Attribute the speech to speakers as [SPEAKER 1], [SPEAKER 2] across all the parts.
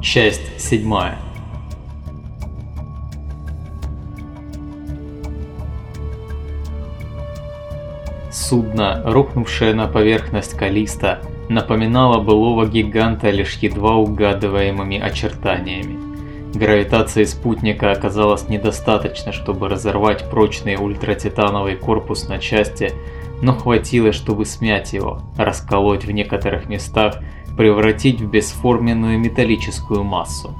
[SPEAKER 1] Часть 7. Судно, рухнувшее на поверхность Калиста, напоминало былого гиганта лишь едва угадываемыми очертаниями. Гравитации спутника оказалось недостаточно, чтобы разорвать прочный ультратитановый корпус на части, но хватило, чтобы смять его, расколоть в некоторых местах, превратить в бесформенную металлическую массу.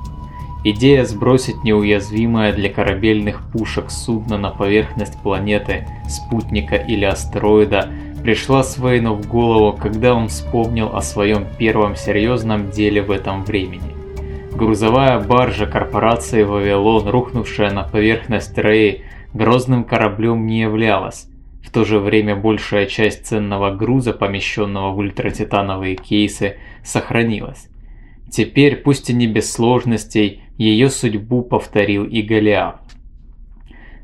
[SPEAKER 1] Идея сбросить неуязвимое для корабельных пушек судно на поверхность планеты, спутника или астероида пришла Свейну в голову, когда он вспомнил о своем первом серьезном деле в этом времени. Грузовая баржа корпорации «Вавилон», рухнувшая на поверхность Реи, грозным кораблем не являлась. В то же время большая часть ценного груза, помещенного в ультратитановые кейсы, сохранилась. Теперь, пусть и не без сложностей, ее судьбу повторил и Голиаф.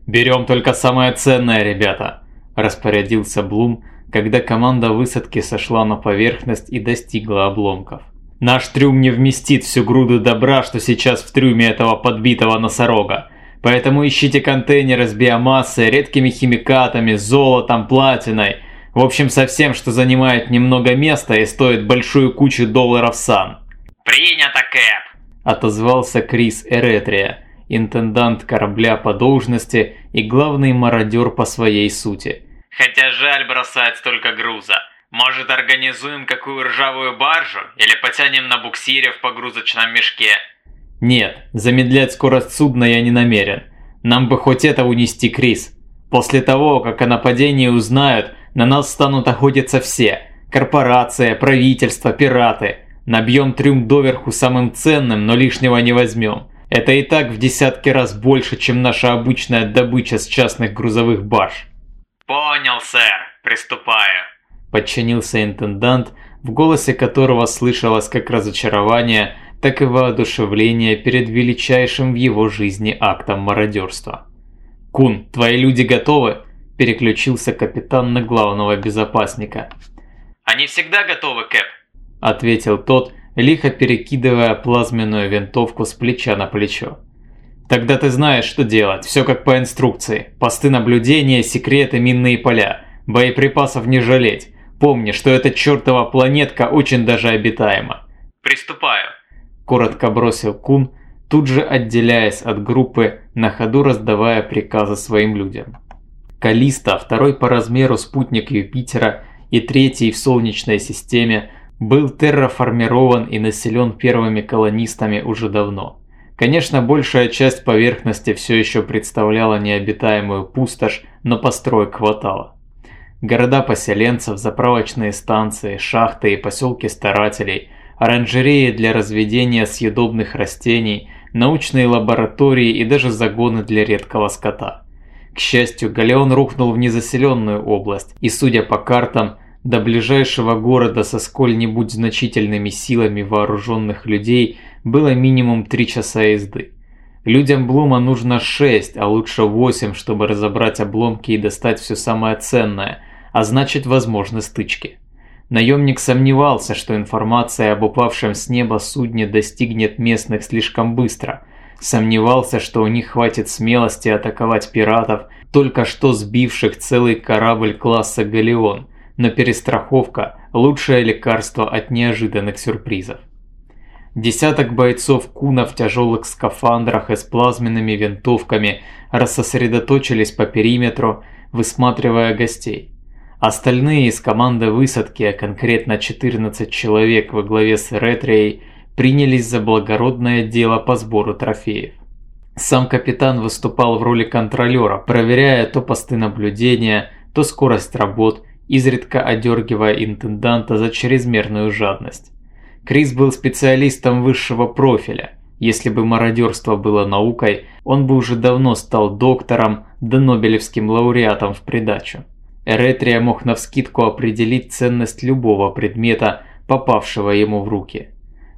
[SPEAKER 1] «Берем только самое ценное, ребята!» – распорядился Блум, когда команда высадки сошла на поверхность и достигла обломков. «Наш трюм не вместит всю груду добра, что сейчас в трюме этого подбитого носорога, поэтому ищите контейнеры с биомассой, редкими химикатами, золотом, платиной, в общем со всем, что занимает немного места и стоит большую кучу долларов сан».
[SPEAKER 2] «Принято, Кэп!»
[SPEAKER 1] – отозвался Крис Эретрия, интендант корабля по должности и главный мародер по своей сути.
[SPEAKER 2] «Хотя жаль бросать столько груза. Может, организуем какую ржавую баржу или потянем на буксире в погрузочном мешке?»
[SPEAKER 1] «Нет, замедлять скорость судна я не намерен. Нам бы хоть это унести, Крис. После того, как о нападении узнают, на нас станут охотиться все – корпорация, правительство, пираты – Набьем трюм доверху самым ценным, но лишнего не возьмем. Это и так в десятки раз больше, чем наша обычная добыча с частных грузовых барж.
[SPEAKER 2] Понял, сэр. Приступаю.
[SPEAKER 1] Подчинился интендант, в голосе которого слышалось как разочарование, так и воодушевление перед величайшим в его жизни актом мародерства. «Кун, твои люди готовы?» – переключился капитан на главного безопасника.
[SPEAKER 2] «Они всегда готовы, Кэп»,
[SPEAKER 1] ответил тот, лихо перекидывая плазменную винтовку с плеча на плечо. Тогда ты знаешь, что делать, все как по инструкции. Посты наблюдения, секреты, минные поля. Боеприпасов не жалеть. Помни, что эта чертова планетка очень даже обитаема.
[SPEAKER 2] Приступаю.
[SPEAKER 1] Коротко бросил Кун, тут же отделяясь от группы, на ходу раздавая приказы своим людям. Калиста, второй по размеру спутник Юпитера и третий в Солнечной системе, был терраформирован и населен первыми колонистами уже давно. Конечно, большая часть поверхности все еще представляла необитаемую пустошь, но построек хватало. Города поселенцев, заправочные станции, шахты и поселки старателей, оранжереи для разведения съедобных растений, научные лаборатории и даже загоны для редкого скота. К счастью, Галеон рухнул в незаселенную область, и, судя по картам, до ближайшего города со сколь-нибудь значительными силами вооруженных людей было минимум 3 часа езды. Людям Блума нужно 6, а лучше 8, чтобы разобрать обломки и достать все самое ценное, а значит возможны стычки. Наемник сомневался, что информация об упавшем с неба судне достигнет местных слишком быстро. Сомневался, что у них хватит смелости атаковать пиратов, только что сбивших целый корабль класса «Галеон», но перестраховка – лучшее лекарство от неожиданных сюрпризов. Десяток бойцов Куна в тяжелых скафандрах и с плазменными винтовками рассосредоточились по периметру, высматривая гостей. Остальные из команды высадки, а конкретно 14 человек во главе с Ретрией, принялись за благородное дело по сбору трофеев. Сам капитан выступал в роли контролера, проверяя то посты наблюдения, то скорость работ изредка одергивая интенданта за чрезмерную жадность. Крис был специалистом высшего профиля. Если бы мародерство было наукой, он бы уже давно стал доктором да нобелевским лауреатом в придачу. Эретрия мог навскидку определить ценность любого предмета, попавшего ему в руки.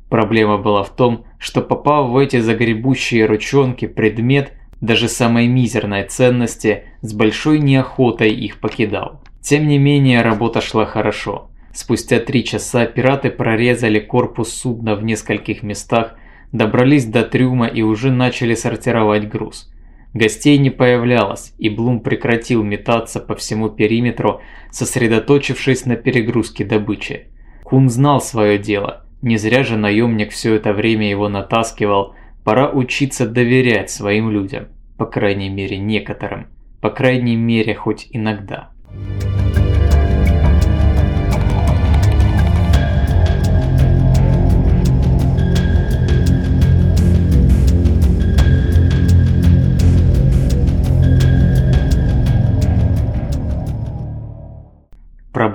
[SPEAKER 1] Проблема была в том, что попав в эти загребущие ручонки предмет, даже самой мизерной ценности, с большой неохотой их покидал. Тем не менее, работа шла хорошо. Спустя три часа пираты прорезали корпус судна в нескольких местах, Добрались до трюма и уже начали сортировать груз. Гостей не появлялось, и Блум прекратил метаться по всему периметру, сосредоточившись на перегрузке добычи. Кун знал свое дело, не зря же наемник все это время его натаскивал, пора учиться доверять своим людям, по крайней мере некоторым, по крайней мере хоть иногда.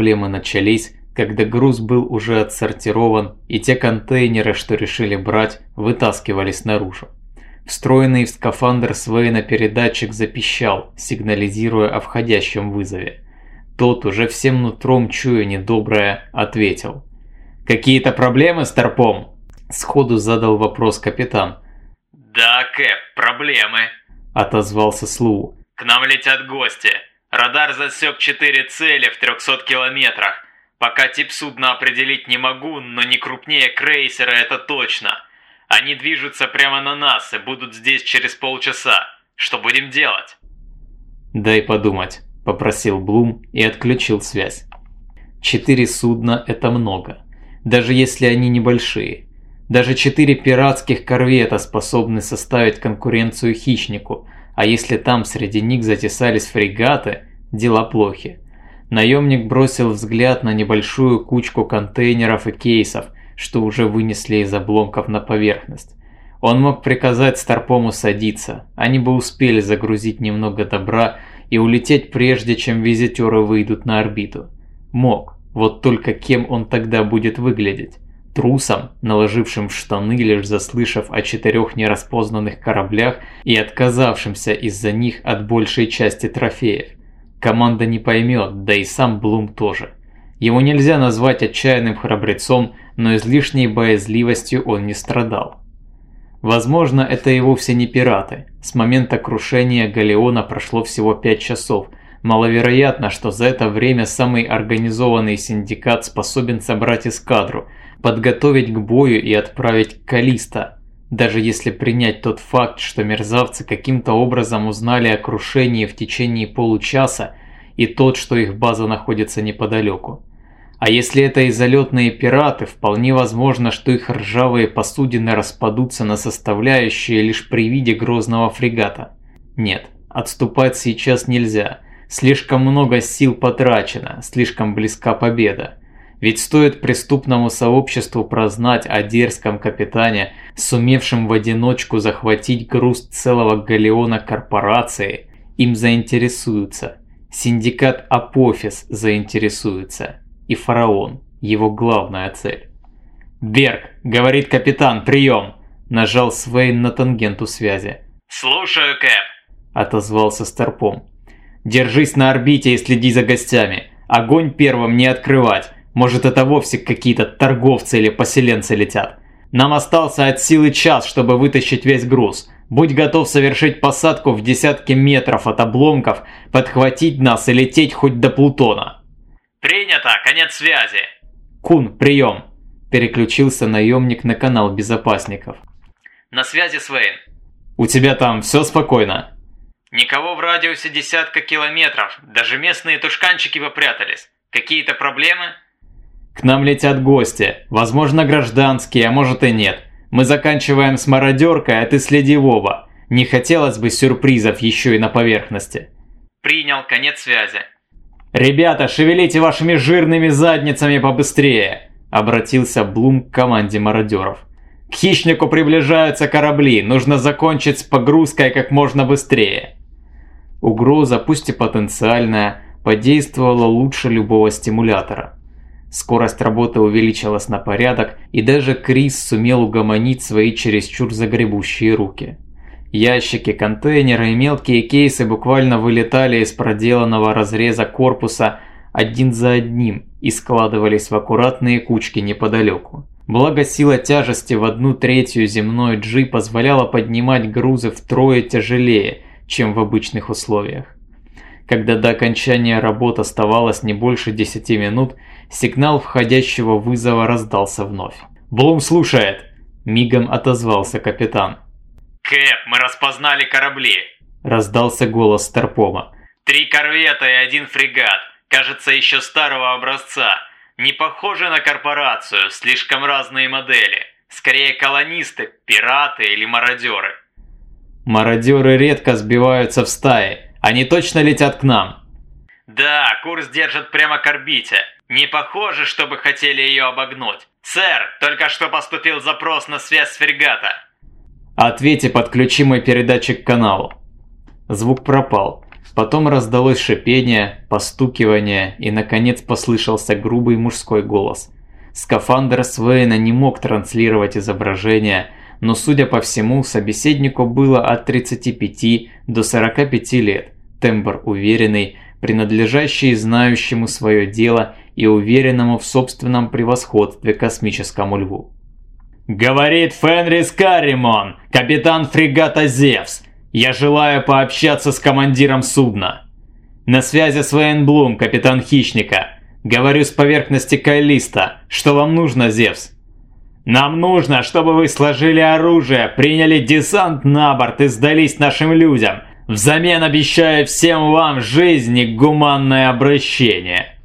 [SPEAKER 1] Проблемы начались, когда груз был уже отсортирован, и те контейнеры, что решили брать, вытаскивались наружу. Встроенный в скафандр Свейна передатчик запищал, сигнализируя о входящем вызове. Тот, уже всем нутром чуя недоброе, ответил. «Какие-то проблемы с торпом?» Сходу задал вопрос капитан.
[SPEAKER 2] «Да, Кэп, проблемы», –
[SPEAKER 1] отозвался Слу.
[SPEAKER 2] «К нам летят гости. Радар засек четыре цели в 300 километрах. Пока тип судна определить не могу, но не крупнее крейсера это точно. Они движутся прямо на нас и будут здесь через полчаса. Что будем делать?
[SPEAKER 1] Дай подумать, попросил Блум и отключил связь. Четыре судна – это много, даже если они небольшие. Даже четыре пиратских корвета способны составить конкуренцию хищнику, а если там среди них затесались фрегаты, дела плохи. Наемник бросил взгляд на небольшую кучку контейнеров и кейсов, что уже вынесли из обломков на поверхность. Он мог приказать Старпому садиться, они бы успели загрузить немного добра и улететь прежде, чем визитеры выйдут на орбиту. Мог, вот только кем он тогда будет выглядеть? Трусом, наложившим штаны, лишь заслышав о четырех нераспознанных кораблях и отказавшимся из-за них от большей части трофеев. Команда не поймет, да и сам Блум тоже. Его нельзя назвать отчаянным храбрецом, но излишней боязливостью он не страдал. Возможно, это и вовсе не пираты. С момента крушения Галеона прошло всего пять часов. Маловероятно, что за это время самый организованный синдикат способен собрать эскадру – подготовить к бою и отправить Калиста. Даже если принять тот факт, что мерзавцы каким-то образом узнали о крушении в течение получаса, и тот, что их база находится неподалеку. А если это и залетные пираты, вполне возможно, что их ржавые посудины распадутся на составляющие лишь при виде грозного фрегата. Нет, отступать сейчас нельзя. Слишком много сил потрачено, слишком близка победа. Ведь стоит преступному сообществу прознать о дерзком капитане, сумевшем в одиночку захватить груз целого галеона корпорации, им заинтересуются. Синдикат Апофис заинтересуется. И фараон, его главная цель. «Берг!» — говорит капитан, прием! Нажал Свейн на тангенту связи.
[SPEAKER 2] «Слушаю, Кэп!»
[SPEAKER 1] — отозвался Старпом. «Держись на орбите и следи за гостями. Огонь первым не открывать. Может это вовсе какие-то торговцы или поселенцы летят. Нам остался от силы час, чтобы вытащить весь груз. Будь готов совершить посадку в десятки метров от обломков, подхватить нас и лететь хоть до Плутона.
[SPEAKER 2] Принято, конец связи.
[SPEAKER 1] Кун, прием. Переключился наемник на канал безопасников.
[SPEAKER 2] На связи, Свейн.
[SPEAKER 1] У тебя там все спокойно?
[SPEAKER 2] Никого в радиусе десятка километров, даже местные тушканчики попрятались. Какие-то проблемы?
[SPEAKER 1] К нам летят гости, возможно гражданские, а может и нет. Мы заканчиваем с мародеркой, а ты следи в оба. Не хотелось бы сюрпризов еще и на поверхности.
[SPEAKER 2] Принял, конец связи.
[SPEAKER 1] Ребята, шевелите вашими жирными задницами побыстрее, обратился Блум к команде мародеров. К хищнику приближаются корабли, нужно закончить с погрузкой как можно быстрее. Угроза, пусть и потенциальная, подействовала лучше любого стимулятора. Скорость работы увеличилась на порядок, и даже Крис сумел угомонить свои чересчур загребущие руки. Ящики, контейнеры и мелкие кейсы буквально вылетали из проделанного разреза корпуса один за одним и складывались в аккуратные кучки неподалеку. Благо сила тяжести в одну третью земной G позволяла поднимать грузы втрое тяжелее, чем в обычных условиях. Когда до окончания работ оставалось не больше 10 минут, Сигнал входящего вызова раздался вновь. «Блум слушает!» Мигом отозвался капитан.
[SPEAKER 2] «Кэп, мы распознали корабли!»
[SPEAKER 1] Раздался голос Старпома.
[SPEAKER 2] «Три корвета и один фрегат. Кажется, еще старого образца. Не похоже на корпорацию, слишком разные модели. Скорее колонисты, пираты или мародеры».
[SPEAKER 1] «Мародеры редко сбиваются в стаи. Они точно летят к нам?»
[SPEAKER 2] «Да, курс держат прямо к орбите. Не похоже, чтобы хотели ее обогнуть. Сэр, только что поступил запрос на связь с фрегата».
[SPEAKER 1] «Ответьте, подключи мой передатчик к каналу». Звук пропал. Потом раздалось шипение, постукивание и, наконец, послышался грубый мужской голос. Скафандр Свейна не мог транслировать изображение, но, судя по всему, собеседнику было от 35 до 45 лет. Тембр уверенный, принадлежащий знающему свое дело и уверенному в собственном превосходстве космическому льву. «Говорит Фенрис Карримон, капитан фрегата «Зевс». Я желаю пообщаться с командиром судна. На связи с Вейн Блум, капитан Хищника. Говорю с поверхности Кайлиста. Что вам нужно, Зевс? Нам нужно, чтобы вы сложили оружие, приняли десант на борт и сдались нашим людям. Взамен обещаю всем вам жизнь и гуманное обращение.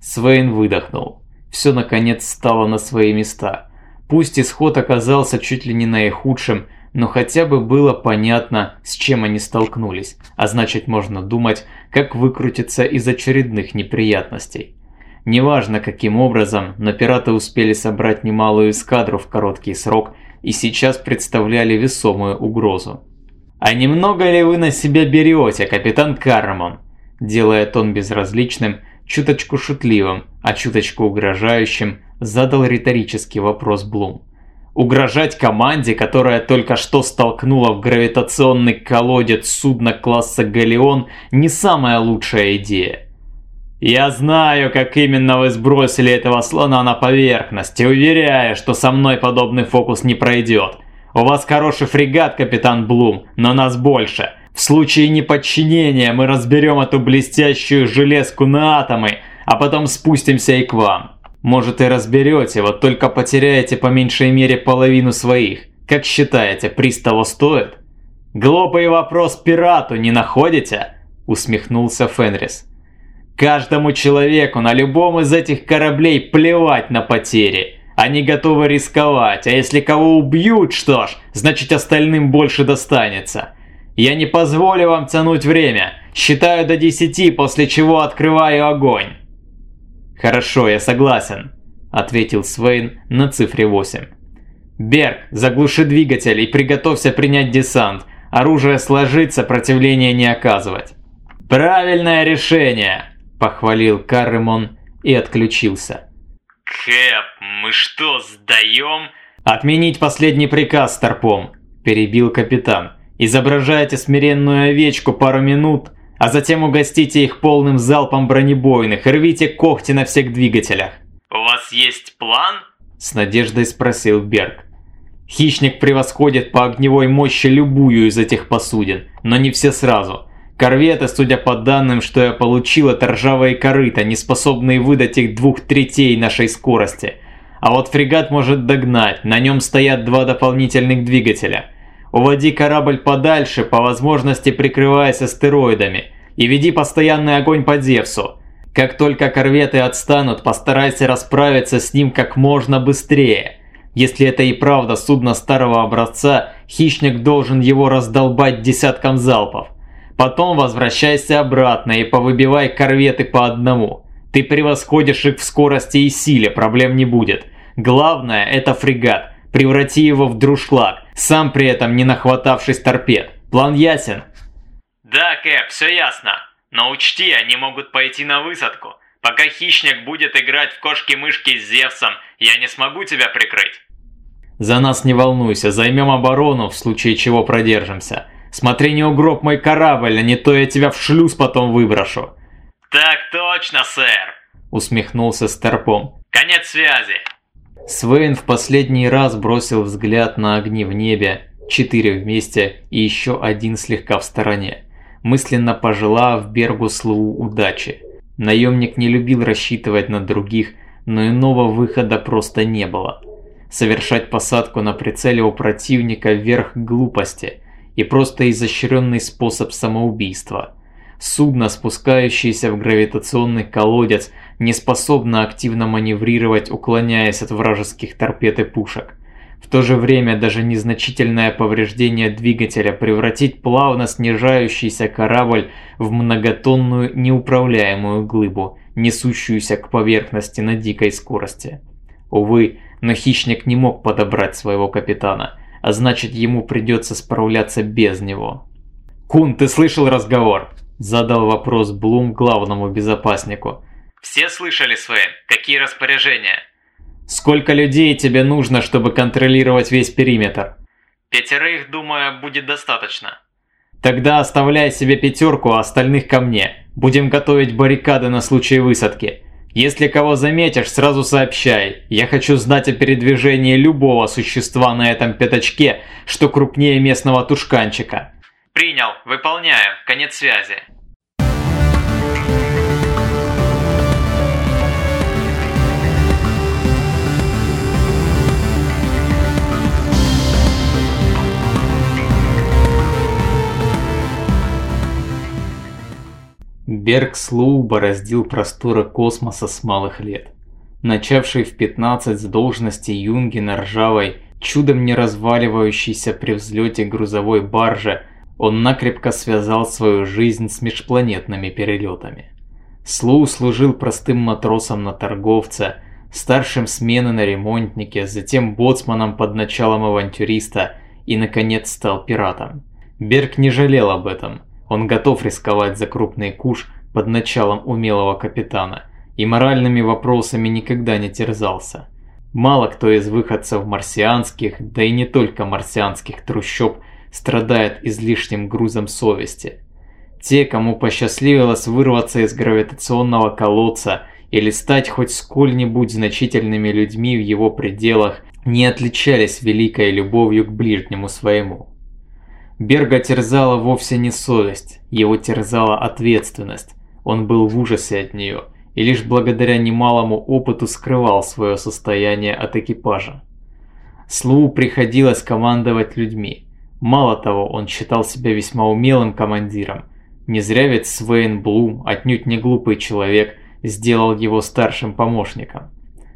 [SPEAKER 1] Свейн выдохнул. Все наконец стало на свои места. Пусть исход оказался чуть ли не наихудшим, но хотя бы было понятно, с чем они столкнулись, а значит можно думать, как выкрутиться из очередных неприятностей. Неважно каким образом, но пираты успели собрать немалую эскадру в короткий срок и сейчас представляли весомую угрозу. «А немного ли вы на себя берете, капитан Кармон?» Делая тон безразличным, чуточку шутливым, а чуточку угрожающим, задал риторический вопрос Блум. Угрожать команде, которая только что столкнула в гравитационный колодец судно класса «Галеон» не самая лучшая идея. Я знаю, как именно вы сбросили этого слона на поверхность, и уверяю, что со мной подобный фокус не пройдет. У вас хороший фрегат, капитан Блум, но нас больше. В случае неподчинения мы разберем эту блестящую железку на атомы, а потом спустимся и к вам. Может и разберете, вот только потеряете по меньшей мере половину своих. Как считаете, приз того стоит? Глупый вопрос пирату не находите? Усмехнулся Фенрис. Каждому человеку на любом из этих кораблей плевать на потери. Они готовы рисковать, а если кого убьют, что ж, значит остальным больше достанется. Я не позволю вам тянуть время. Считаю до 10, после чего открываю огонь. «Хорошо, я согласен», – ответил Свейн на цифре 8. «Берг, заглуши двигатель и приготовься принять десант. Оружие сложить, сопротивления не оказывать». «Правильное решение!» – похвалил Карремон и отключился.
[SPEAKER 2] «Кэп, мы что, сдаем?»
[SPEAKER 1] «Отменить последний приказ, Старпом», – перебил капитан. «Изображайте смиренную овечку пару минут, а затем угостите их полным залпом бронебойных и рвите когти на всех двигателях.
[SPEAKER 2] «У вас есть план?»
[SPEAKER 1] – с надеждой спросил Берг. Хищник превосходит по огневой мощи любую из этих посудин, но не все сразу. Корветы, судя по данным, что я получил, это ржавые корыта, не способные выдать их двух третей нашей скорости. А вот фрегат может догнать, на нем стоят два дополнительных двигателя – Уводи корабль подальше, по возможности прикрываясь астероидами, и веди постоянный огонь по Зевсу. Как только корветы отстанут, постарайся расправиться с ним как можно быстрее. Если это и правда судно старого образца, хищник должен его раздолбать десятком залпов. Потом возвращайся обратно и повыбивай корветы по одному. Ты превосходишь их в скорости и силе, проблем не будет. Главное это фрегат. Преврати его в друшлаг сам при этом не нахватавшись торпед. План ясен?
[SPEAKER 2] Да, Кэп, все ясно. Но учти, они могут пойти на высадку. Пока хищник будет играть в кошки-мышки с Зевсом, я не смогу тебя прикрыть.
[SPEAKER 1] За нас не волнуйся, займем оборону, в случае чего продержимся. Смотри, не угроб мой корабль, а не то я тебя в шлюз потом выброшу.
[SPEAKER 2] Так точно, сэр,
[SPEAKER 1] усмехнулся Старпом.
[SPEAKER 2] Конец связи.
[SPEAKER 1] Свейн в последний раз бросил взгляд на огни в небе, четыре вместе и еще один слегка в стороне, мысленно пожелав Бергу Слоу удачи. Наемник не любил рассчитывать на других, но иного выхода просто не было. совершать посадку на прицеле у противника вверх глупости и просто изощренный способ самоубийства. Судно, спускающееся в гравитационный колодец, не способно активно маневрировать, уклоняясь от вражеских торпед и пушек. В то же время даже незначительное повреждение двигателя превратит плавно снижающийся корабль в многотонную неуправляемую глыбу, несущуюся к поверхности на дикой скорости. Увы, но хищник не мог подобрать своего капитана, а значит ему придется справляться без него. «Кун, ты слышал разговор?» – задал вопрос Блум главному безопаснику.
[SPEAKER 2] «Все слышали, Свен? Какие распоряжения?»
[SPEAKER 1] Сколько людей тебе нужно, чтобы контролировать весь периметр?
[SPEAKER 2] Пятерых, думаю, будет достаточно.
[SPEAKER 1] Тогда оставляй себе пятерку, а остальных ко мне. Будем готовить баррикады на случай высадки. Если кого заметишь, сразу сообщай. Я хочу знать о передвижении любого существа на этом пятачке, что крупнее местного тушканчика.
[SPEAKER 2] Принял, выполняю. Конец связи.
[SPEAKER 1] Берг Слоу бороздил просторы космоса с малых лет. Начавший в 15 с должности юнги на ржавой, чудом не разваливающейся при взлете грузовой барже, он накрепко связал свою жизнь с межпланетными перелетами. Слоу служил простым матросом на торговца, старшим смены на ремонтнике, затем боцманом под началом авантюриста и, наконец, стал пиратом. Берг не жалел об этом – он готов рисковать за крупный куш под началом умелого капитана и моральными вопросами никогда не терзался. Мало кто из выходцев марсианских, да и не только марсианских трущоб, страдает излишним грузом совести. Те, кому посчастливилось вырваться из гравитационного колодца или стать хоть сколь-нибудь значительными людьми в его пределах, не отличались великой любовью к ближнему своему. Берга терзала вовсе не совесть, его терзала ответственность. Он был в ужасе от нее и лишь благодаря немалому опыту скрывал свое состояние от экипажа. Слу приходилось командовать людьми. Мало того, он считал себя весьма умелым командиром. Не зря ведь Свейн Блум, отнюдь не глупый человек, сделал его старшим помощником.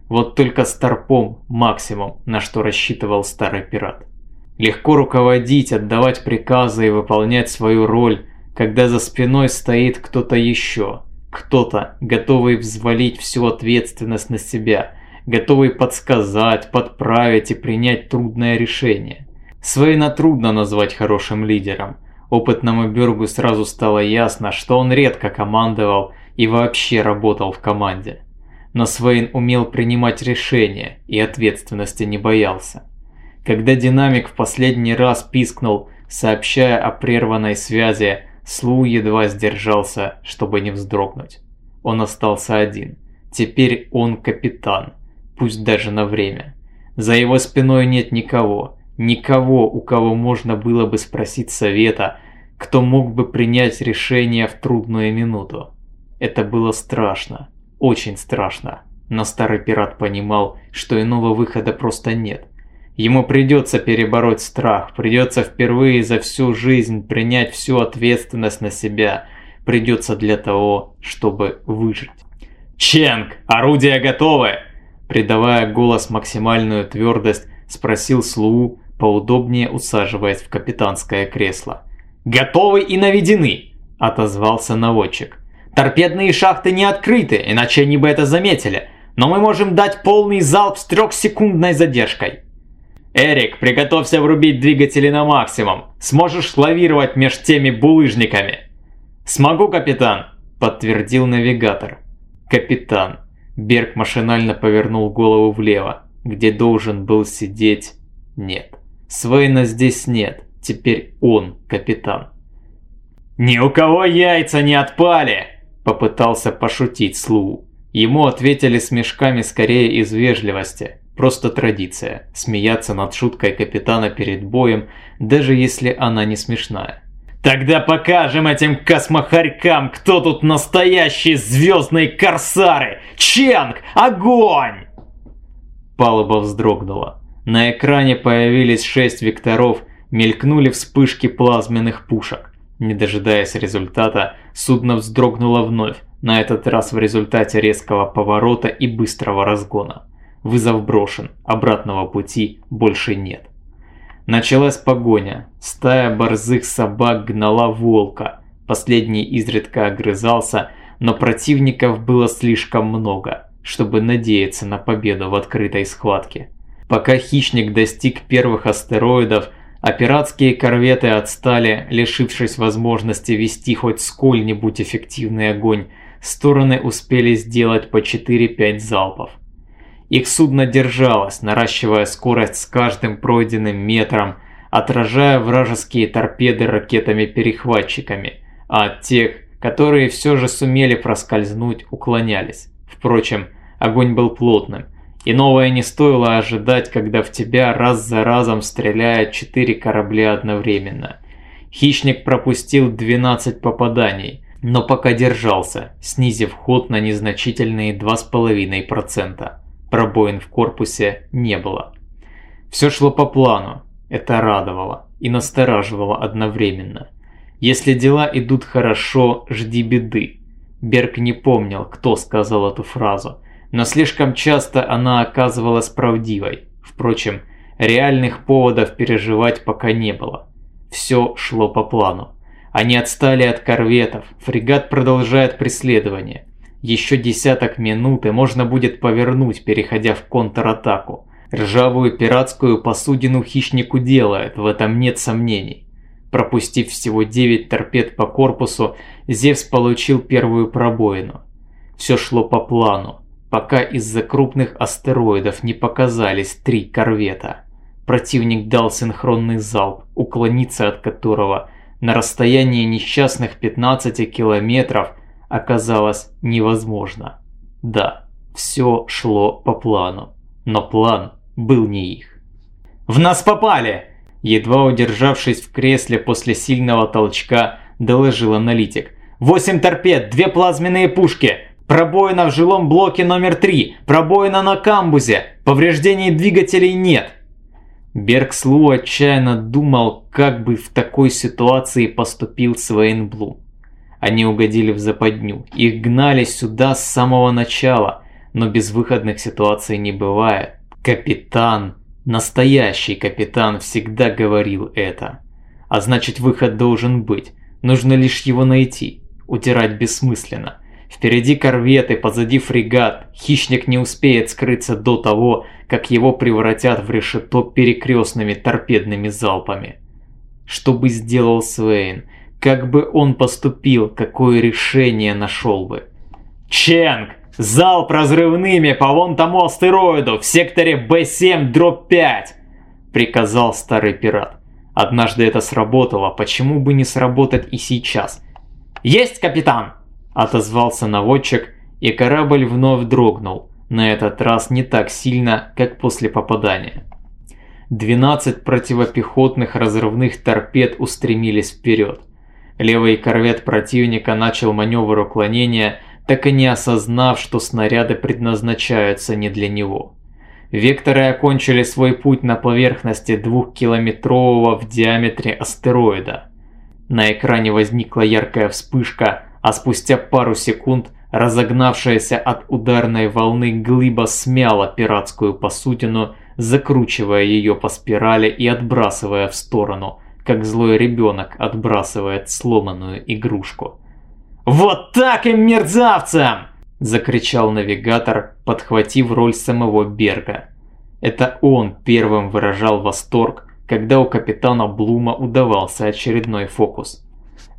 [SPEAKER 1] Вот только старпом максимум, на что рассчитывал старый пират. Легко руководить, отдавать приказы и выполнять свою роль, когда за спиной стоит кто-то еще. Кто-то, готовый взвалить всю ответственность на себя, готовый подсказать, подправить и принять трудное решение. Свейна трудно назвать хорошим лидером. Опытному Бергу сразу стало ясно, что он редко командовал и вообще работал в команде. Но Свейн умел принимать решения и ответственности не боялся. Когда динамик в последний раз пискнул, сообщая о прерванной связи, Слу едва сдержался, чтобы не вздрогнуть. Он остался один. Теперь он капитан, пусть даже на время. За его спиной нет никого, никого, у кого можно было бы спросить совета, кто мог бы принять решение в трудную минуту. Это было страшно, очень страшно, но старый пират понимал, что иного выхода просто нет. Ему придется перебороть страх, придется впервые за всю жизнь принять всю ответственность на себя. Придется для того, чтобы выжить. «Ченг, орудия готовы!» Придавая голос максимальную твердость, спросил Слуу, поудобнее усаживаясь в капитанское кресло. «Готовы и наведены!» – отозвался наводчик. «Торпедные шахты не открыты, иначе они бы это заметили, но мы можем дать полный залп с трехсекундной задержкой». «Эрик, приготовься врубить двигатели на максимум. Сможешь лавировать меж теми булыжниками?» «Смогу, капитан», – подтвердил навигатор. «Капитан». Берг машинально повернул голову влево. Где должен был сидеть? Нет. Свейна здесь нет. Теперь он капитан. «Ни у кого яйца не отпали!» – попытался пошутить Слу. Ему ответили смешками скорее из вежливости. Просто традиция – смеяться над шуткой капитана перед боем, даже если она не смешная. «Тогда покажем этим космохарькам, кто тут настоящие звездные корсары! Ченг, огонь!» Палуба вздрогнула. На экране появились шесть векторов, мелькнули вспышки плазменных пушек. Не дожидаясь результата, судно вздрогнуло вновь, на этот раз в результате резкого поворота и быстрого разгона. Вызов брошен, обратного пути больше нет. Началась погоня. Стая борзых собак гнала волка. Последний изредка огрызался, но противников было слишком много, чтобы надеяться на победу в открытой схватке. Пока хищник достиг первых астероидов, а пиратские корветы отстали, лишившись возможности вести хоть сколь-нибудь эффективный огонь, стороны успели сделать по 4-5 залпов. Их судно держалось, наращивая скорость с каждым пройденным метром, отражая вражеские торпеды ракетами-перехватчиками, а от тех, которые все же сумели проскользнуть, уклонялись. Впрочем, огонь был плотным, и новое не стоило ожидать, когда в тебя раз за разом стреляют четыре корабля одновременно. Хищник пропустил 12 попаданий, но пока держался, снизив ход на незначительные 2,5%. Пробоин в корпусе не было. Все шло по плану. Это радовало и настораживало одновременно. Если дела идут хорошо, жди беды. Берг не помнил, кто сказал эту фразу, но слишком часто она оказывалась правдивой. Впрочем, реальных поводов переживать пока не было. Все шло по плану. Они отстали от корветов, фрегат продолжает преследование. Еще десяток минут и можно будет повернуть, переходя в контратаку. Ржавую пиратскую посудину хищнику делает, в этом нет сомнений. Пропустив всего 9 торпед по корпусу, Зевс получил первую пробоину. Все шло по плану, пока из-за крупных астероидов не показались три корвета. Противник дал синхронный залп, уклониться от которого на расстоянии несчастных 15 километров оказалось невозможно. Да, все шло по плану, но план был не их. «В нас попали!» Едва удержавшись в кресле после сильного толчка, доложил аналитик. «Восемь торпед, две плазменные пушки, пробоина в жилом блоке номер три, пробоина на камбузе, повреждений двигателей нет!» Бергслу отчаянно думал, как бы в такой ситуации поступил Свейнблум. Они угодили в западню. Их гнали сюда с самого начала, но безвыходных ситуаций не бывает. Капитан, настоящий капитан всегда говорил это. А значит выход должен быть. Нужно лишь его найти. Утирать бессмысленно. Впереди корветы, позади фрегат. Хищник не успеет скрыться до того, как его превратят в решето перекрестными торпедными залпами. Что бы сделал Свейн? Как бы он поступил, какое решение нашел бы? Ченг! Залп разрывными по вон тому астероиду в секторе Б7 дробь 5! Приказал старый пират. Однажды это сработало, почему бы не сработать и сейчас? Есть, капитан! Отозвался наводчик, и корабль вновь дрогнул, на этот раз не так сильно, как после попадания. 12 противопехотных разрывных торпед устремились вперед. Левый корвет противника начал маневр уклонения, так и не осознав, что снаряды предназначаются не для него. Векторы окончили свой путь на поверхности двухкилометрового в диаметре астероида. На экране возникла яркая вспышка, а спустя пару секунд разогнавшаяся от ударной волны глыба смяла пиратскую посудину, закручивая ее по спирали и отбрасывая в сторону – как злой ребенок отбрасывает сломанную игрушку. «Вот так им мерзавцам!» – закричал навигатор, подхватив роль самого Берга. Это он первым выражал восторг, когда у капитана Блума удавался очередной фокус.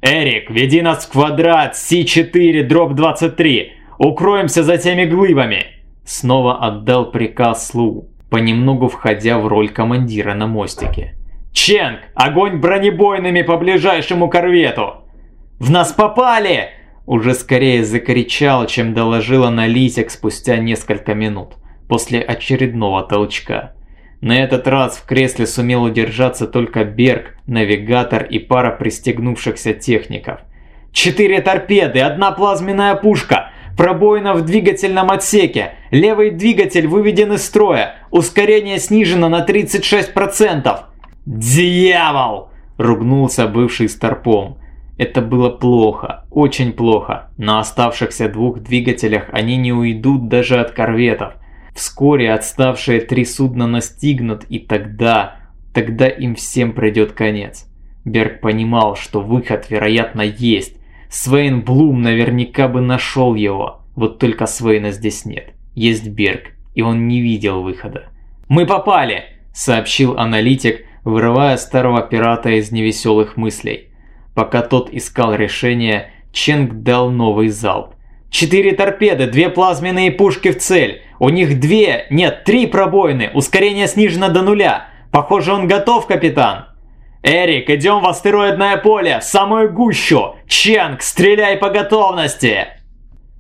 [SPEAKER 1] «Эрик, веди нас в квадрат С4 дробь 23! Укроемся за теми глыбами!» Снова отдал приказ Слу, понемногу входя в роль командира на мостике. Ченг, огонь бронебойными по ближайшему корвету! В нас попали! Уже скорее закричал, чем доложил аналитик спустя несколько минут, после очередного толчка. На этот раз в кресле сумел удержаться только Берг, навигатор и пара пристегнувшихся техников. «Четыре торпеды, одна плазменная пушка! Пробоина в двигательном отсеке. Левый двигатель выведен из строя. Ускорение снижено на 36%. «Дьявол!» – ругнулся бывший старпом. Это было плохо, очень плохо. На оставшихся двух двигателях они не уйдут даже от корветов. Вскоре отставшие три судна настигнут, и тогда, тогда им всем придет конец. Берг понимал, что выход, вероятно, есть. Свейн Блум наверняка бы нашел его. Вот только Свейна здесь нет. Есть Берг, и он не видел выхода. «Мы попали!» – сообщил аналитик, вырывая старого пирата из невеселых мыслей. Пока тот искал решение, Ченг дал новый залп. «Четыре торпеды, две плазменные пушки в цель. У них две, нет, три пробоины, ускорение снижено до нуля. Похоже, он готов, капитан». «Эрик, идем в астероидное поле, в самую гущу! Ченг, стреляй по готовности!»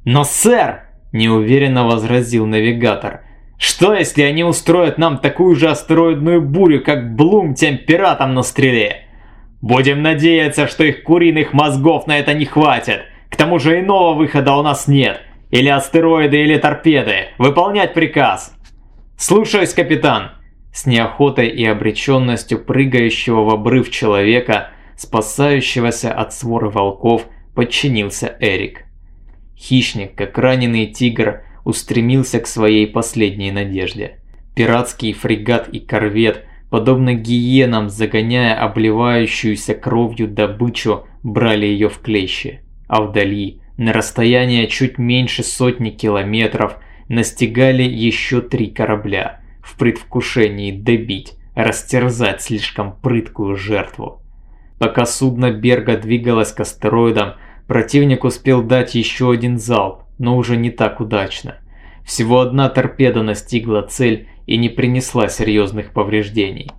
[SPEAKER 1] «Но, сэр!» – неуверенно возразил навигатор. «Что, если они устроят нам такую же астероидную бурю, как Блум тем пиратам на стреле?» «Будем надеяться, что их куриных мозгов на это не хватит. К тому же иного выхода у нас нет. Или астероиды, или торпеды. Выполнять приказ!» «Слушаюсь, капитан!» С неохотой и обреченностью прыгающего в обрыв человека, спасающегося от своры волков, подчинился Эрик. Хищник, как раненый тигр, устремился к своей последней надежде. Пиратский фрегат и корвет, подобно гиенам, загоняя обливающуюся кровью добычу, брали ее в клещи. А вдали, на расстоянии чуть меньше сотни километров, настигали еще три корабля – в предвкушении добить, растерзать слишком прыткую жертву. Пока судно Берга двигалось к астероидам, противник успел дать еще один залп, но уже не так удачно. Всего одна торпеда настигла цель и не принесла серьезных повреждений.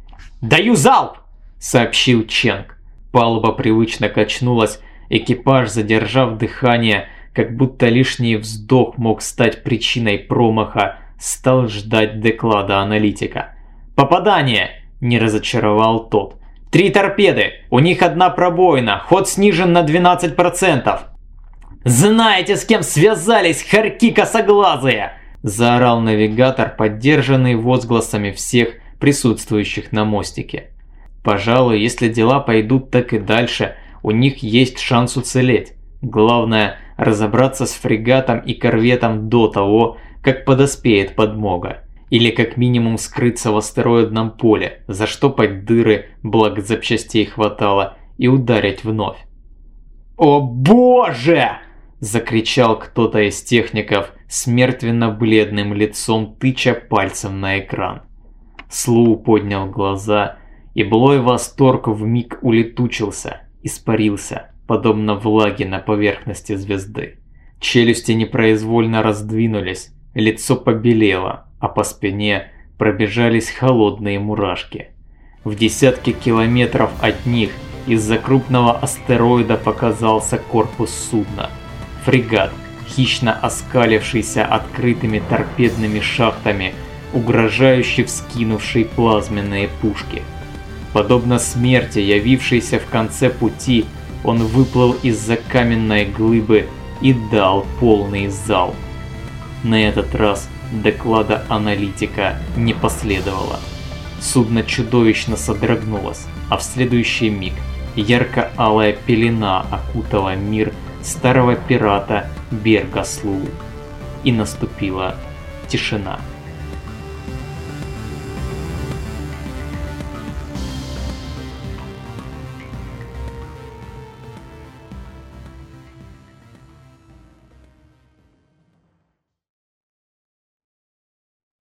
[SPEAKER 1] «Даю залп!» – сообщил Ченг. Палуба привычно качнулась, экипаж, задержав дыхание, как будто лишний вздох мог стать причиной промаха, стал ждать доклада аналитика. «Попадание!» – не разочаровал тот. «Три торпеды! У них одна пробоина, ход снижен на 12%!» «Знаете, с кем связались, хорьки косоглазые!» – заорал навигатор, поддержанный возгласами всех присутствующих на мостике. Пожалуй, если дела пойдут так и дальше, у них есть шанс уцелеть. Главное – разобраться с фрегатом и корветом до того, как подоспеет подмога, или как минимум скрыться в астероидном поле, заштопать дыры, благо запчастей хватало, и ударить вновь. «О боже!» – закричал кто-то из техников с мертвенно-бледным лицом, тыча пальцем на экран. Слу поднял глаза, и былой восторг вмиг улетучился, испарился, подобно влаге на поверхности звезды. Челюсти непроизвольно раздвинулись, Лицо побелело, а по спине пробежались холодные мурашки. В десятки километров от них из-за крупного астероида показался корпус судна. Фрегат, хищно оскалившийся открытыми торпедными шахтами, угрожающе вскинувший плазменные пушки. Подобно смерти, явившейся в конце пути, он выплыл из-за каменной глыбы и дал полный залп. На этот раз доклада аналитика не последовало. Судно чудовищно содрогнулось, а в следующий миг ярко-алая пелена окутала мир старого пирата Бергаслу. И наступила тишина.